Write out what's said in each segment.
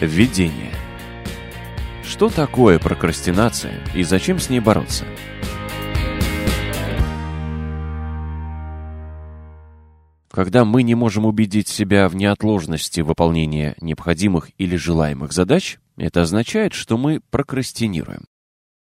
Введение. Что такое прокрастинация и зачем с ней бороться? Когда мы не можем убедить себя в неотложности выполнения необходимых или желаемых задач, это означает, что мы прокрастинируем.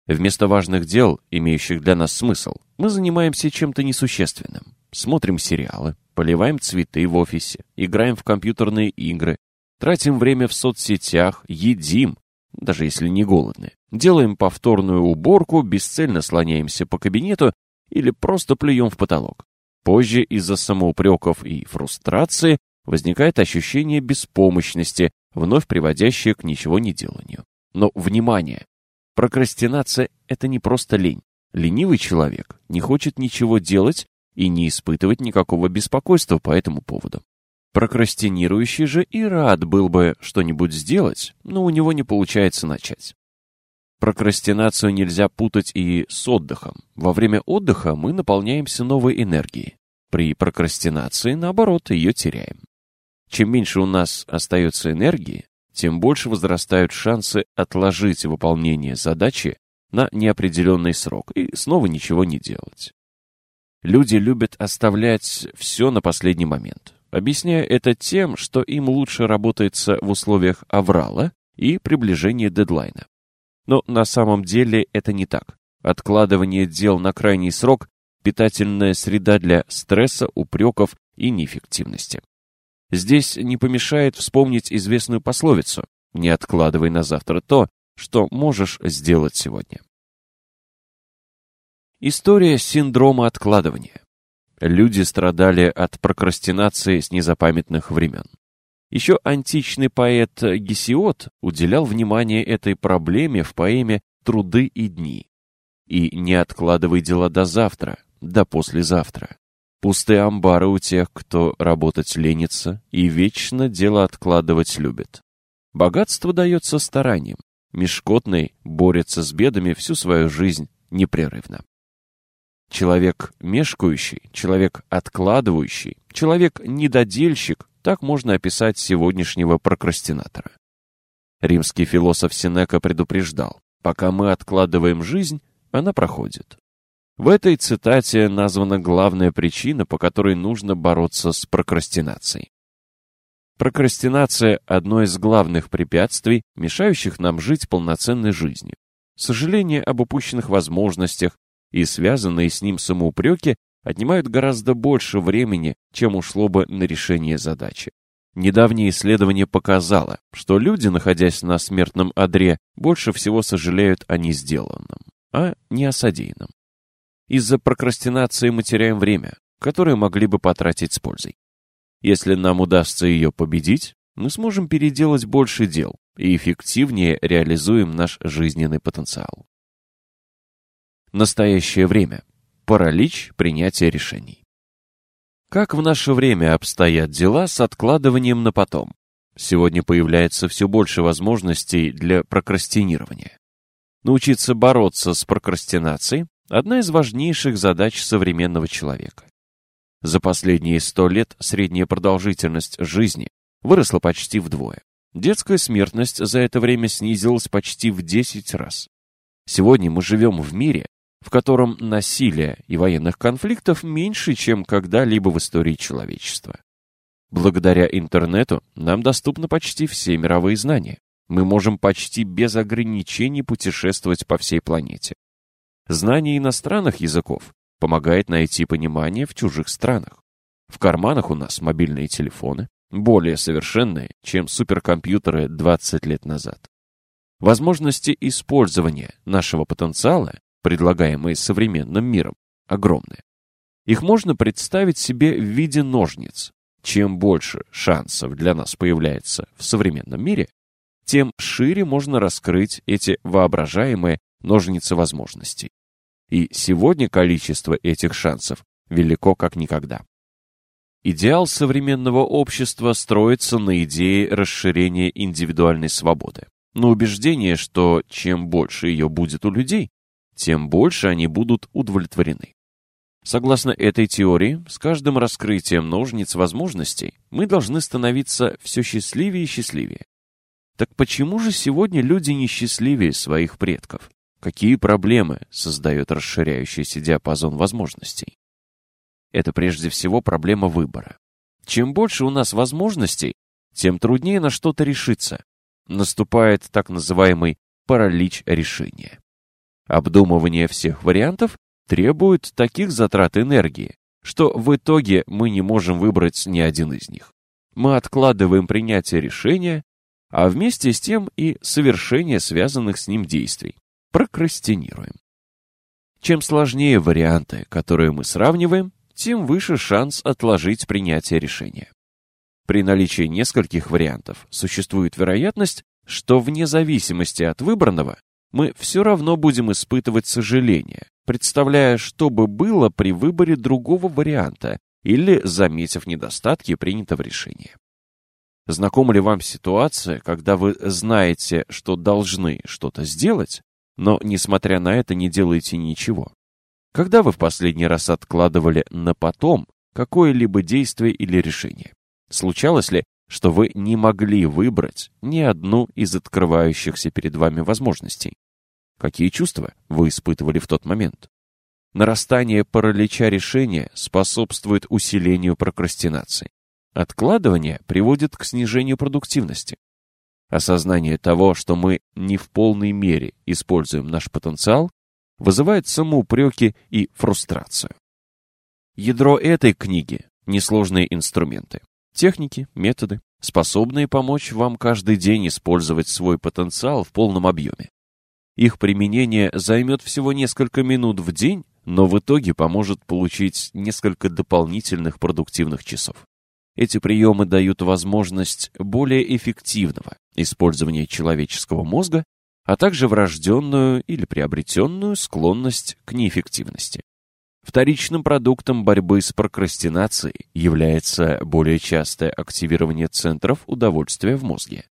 Вместо важных дел, имеющих для нас смысл, мы занимаемся чем-то несущественным. Смотрим сериалы, поливаем цветы в офисе, играем в компьютерные игры, тратим время в соцсетях, едим, даже если не голодны, делаем повторную уборку, бесцельно слоняемся по кабинету или просто плюем в потолок. Позже из-за самоупреков и фрустрации возникает ощущение беспомощности, вновь приводящее к ничего не деланию. Но, внимание! Прокрастинация – это не просто лень. Ленивый человек не хочет ничего делать и не испытывать никакого беспокойства по этому поводу. Прокрастинирующий же и рад был бы что-нибудь сделать, но у него не получается начать. Прокрастинацию нельзя путать и с отдыхом. Во время отдыха мы наполняемся новой энергией. При прокрастинации, наоборот, ее теряем. Чем меньше у нас остается энергии, тем больше возрастают шансы отложить выполнение задачи на неопределенный срок и снова ничего не делать. Люди любят оставлять все на последний момент, объясняя это тем, что им лучше работается в условиях аврала и приближения дедлайна. Но на самом деле это не так. Откладывание дел на крайний срок – питательная среда для стресса, упреков и неэффективности. Здесь не помешает вспомнить известную пословицу «Не откладывай на завтра то, что можешь сделать сегодня». История синдрома откладывания. Люди страдали от прокрастинации с незапамятных времен. Еще античный поэт Гесиод уделял внимание этой проблеме в поэме «Труды и дни». И не откладывай дела до завтра, до послезавтра. Пустые амбары у тех, кто работать ленится и вечно дело откладывать любит. Богатство дается старанием. Мешкотный борется с бедами всю свою жизнь непрерывно. Человек мешкающий, человек откладывающий, человек недодельщик так можно описать сегодняшнего прокрастинатора. Римский философ Сенека предупреждал, пока мы откладываем жизнь, она проходит. В этой цитате названа главная причина, по которой нужно бороться с прокрастинацией. Прокрастинация – одно из главных препятствий, мешающих нам жить полноценной жизнью. Сожаление об упущенных возможностях и связанные с ним самоупреки отнимают гораздо больше времени, чем ушло бы на решение задачи. Недавнее исследование показало, что люди, находясь на смертном одре, больше всего сожалеют о несделанном, а не о содеянном. Из-за прокрастинации мы теряем время, которое могли бы потратить с пользой. Если нам удастся ее победить, мы сможем переделать больше дел и эффективнее реализуем наш жизненный потенциал. Настоящее время. Паралич принятия решений. Как в наше время обстоят дела с откладыванием на потом? Сегодня появляется все больше возможностей для прокрастинирования. Научиться бороться с прокрастинацией – одна из важнейших задач современного человека. За последние сто лет средняя продолжительность жизни выросла почти вдвое. Детская смертность за это время снизилась почти в 10 раз. Сегодня мы живем в мире, в котором насилия и военных конфликтов меньше, чем когда-либо в истории человечества. Благодаря интернету нам доступны почти все мировые знания. Мы можем почти без ограничений путешествовать по всей планете. Знание иностранных языков помогает найти понимание в чужих странах. В карманах у нас мобильные телефоны, более совершенные, чем суперкомпьютеры 20 лет назад. Возможности использования нашего потенциала предлагаемые современным миром, огромны. Их можно представить себе в виде ножниц. Чем больше шансов для нас появляется в современном мире, тем шире можно раскрыть эти воображаемые ножницы возможностей. И сегодня количество этих шансов велико как никогда. Идеал современного общества строится на идее расширения индивидуальной свободы, на убеждении, что чем больше ее будет у людей, тем больше они будут удовлетворены. Согласно этой теории, с каждым раскрытием ножниц возможностей мы должны становиться все счастливее и счастливее. Так почему же сегодня люди несчастливее своих предков? Какие проблемы создает расширяющийся диапазон возможностей? Это прежде всего проблема выбора. Чем больше у нас возможностей, тем труднее на что-то решиться. Наступает так называемый паралич решения. Обдумывание всех вариантов требует таких затрат энергии, что в итоге мы не можем выбрать ни один из них. Мы откладываем принятие решения, а вместе с тем и совершение связанных с ним действий. Прокрастинируем. Чем сложнее варианты, которые мы сравниваем, тем выше шанс отложить принятие решения. При наличии нескольких вариантов существует вероятность, что вне зависимости от выбранного мы все равно будем испытывать сожаление, представляя, что бы было при выборе другого варианта или заметив недостатки принятого решения. Знакома ли вам ситуация, когда вы знаете, что должны что-то сделать, но, несмотря на это, не делаете ничего? Когда вы в последний раз откладывали на потом какое-либо действие или решение? Случалось ли, что вы не могли выбрать ни одну из открывающихся перед вами возможностей? Какие чувства вы испытывали в тот момент? Нарастание паралича решения способствует усилению прокрастинации. Откладывание приводит к снижению продуктивности. Осознание того, что мы не в полной мере используем наш потенциал, вызывает самоупреки и фрустрацию. Ядро этой книги – несложные инструменты, техники, методы, способные помочь вам каждый день использовать свой потенциал в полном объеме. Их применение займет всего несколько минут в день, но в итоге поможет получить несколько дополнительных продуктивных часов. Эти приемы дают возможность более эффективного использования человеческого мозга а также врожденную или приобретенную склонность к неэффективности. Вторичным продуктом борьбы с прокрастинацией является более частое активирование центров удовольствия в мозге.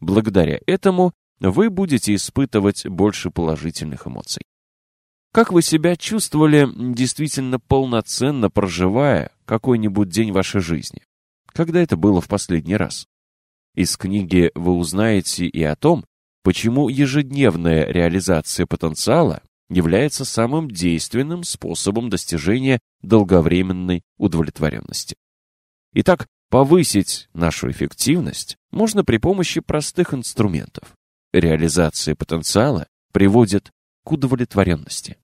Благодаря этому вы будете испытывать больше положительных эмоций. Как вы себя чувствовали, действительно полноценно проживая какой-нибудь день вашей жизни? Когда это было в последний раз? Из книги вы узнаете и о том, почему ежедневная реализация потенциала является самым действенным способом достижения долговременной удовлетворенности. Итак, повысить нашу эффективность можно при помощи простых инструментов. Реализация потенциала приводит к удовлетворенности.